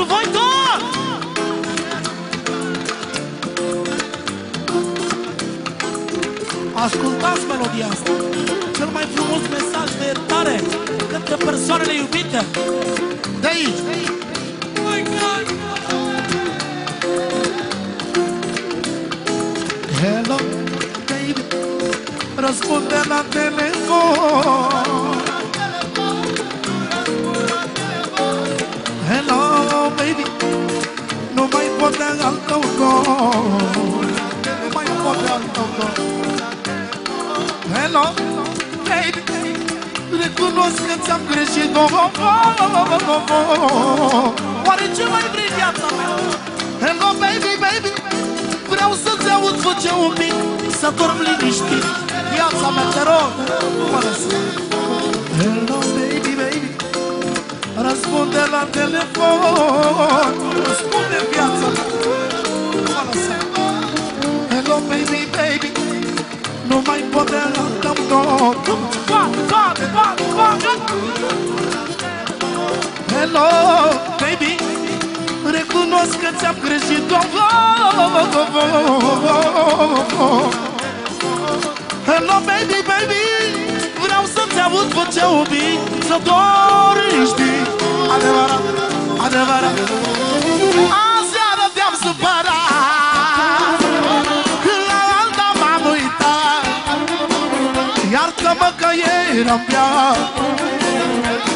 pentru voi tot! Ascultați melodia asta, cel mai frumos mesaj de iertare către persoanele iubite. De aici! Hello, baby, răspunde la telefon baby Nu mai pot de al tău dor Nu mai pot de al tău dor Hello, baby Recunosc că ți-am greșit oh, oh, oh, oh, oh, oh. Oare ce mai vrei viața mea? Hello, baby, baby Vreau să-ți aud voce un pic Să dorm liniștit Viața mea, te rog, nu mă lăsa Răspunde la telefon Răspunde viața mea. Nu mă lăsa Hello, baby, baby Nu mai pot de la tău tot. Fac, fac, fac, fac Hello, baby Recunosc că ți-am greșit oh, oh, oh, oh, oh, oh. Hello, baby, baby Vreau să-ți aud vocea ubii Să doriști Adevărat, adevărat. Aseară te-am supărat. Când la alta m-am uitat Iartă-mă că eram beat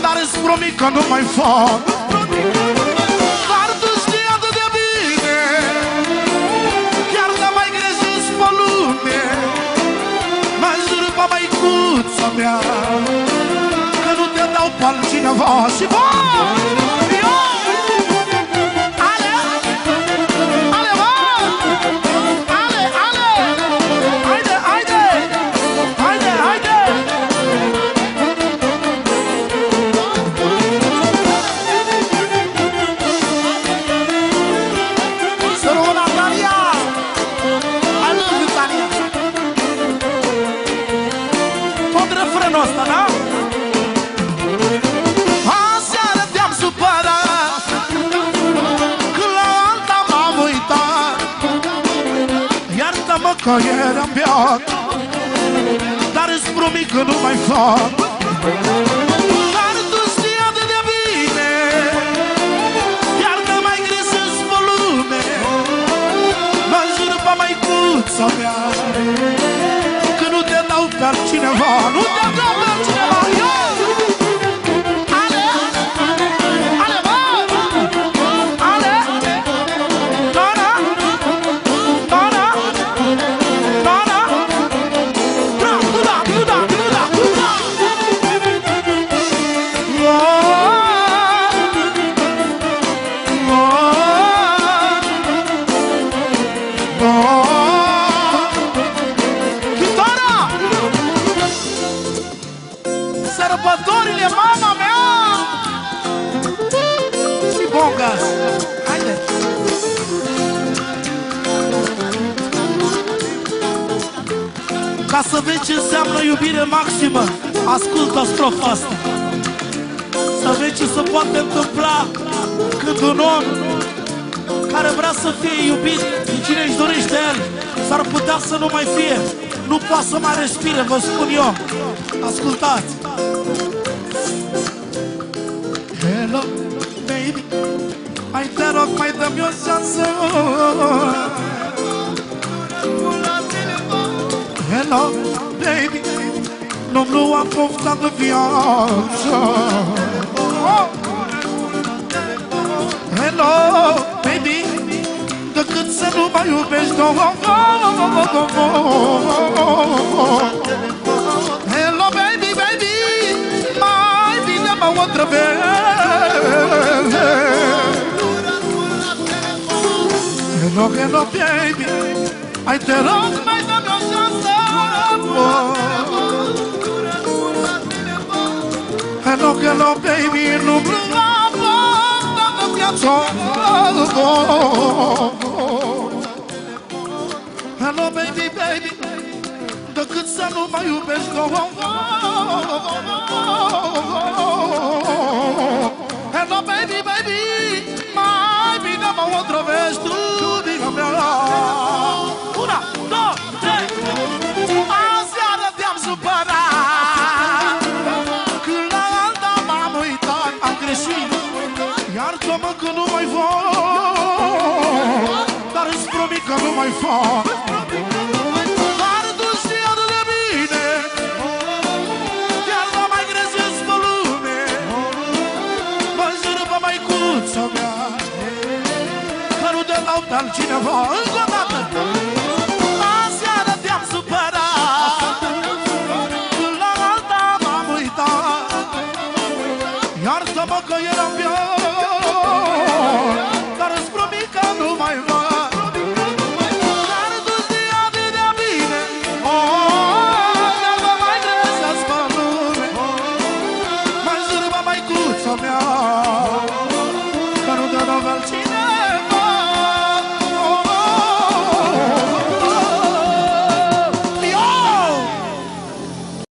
Dar îți promit că nu mai fac. Dar tu știi atât de bine. Chiar că mai greșesc pe lume. Mă jur pe măicuța mea. Că nu te dau pe altcineva Și bă! Iartă-mă că eram beat Dar îți promit că nu mai fac. Dar tu știi atât de bine Iar că mai greșesc pe lume. Mă jur pe măicuța mea Că nu te dau pe altcineva Nu te vezi ce înseamnă iubire maximă, ascultă strofa asta. Să vezi ce se poate întâmpla când un om care vrea să fie iubit de cine își dorește el, s-ar putea să nu mai fie. Nu poate să mai respire, vă spun eu. Ascultați! Hello, baby Hai te rog, mai dă-mi o șansă Hello, baby Nu-mi lua pofta de viață Hello, baby Decât să nu mai iubești oh, oh, oh, oh, oh, oh. Hello, baby, baby Mai bine mă otrăvești Hello, hello, baby Hai te rog, mai dă-mi o șansă Hello, hello, baby Nu-mi lua pofta de viață Hello, baby, baby Decât să nu mai iubești oh, oh, oh, oh. Că nu mai fac. Dar tu știi atât de bine. Chiar nu mai găsesc pe lume. Mă jur pe maicuța mea. Că nu te dau pe altcineva Încă o dată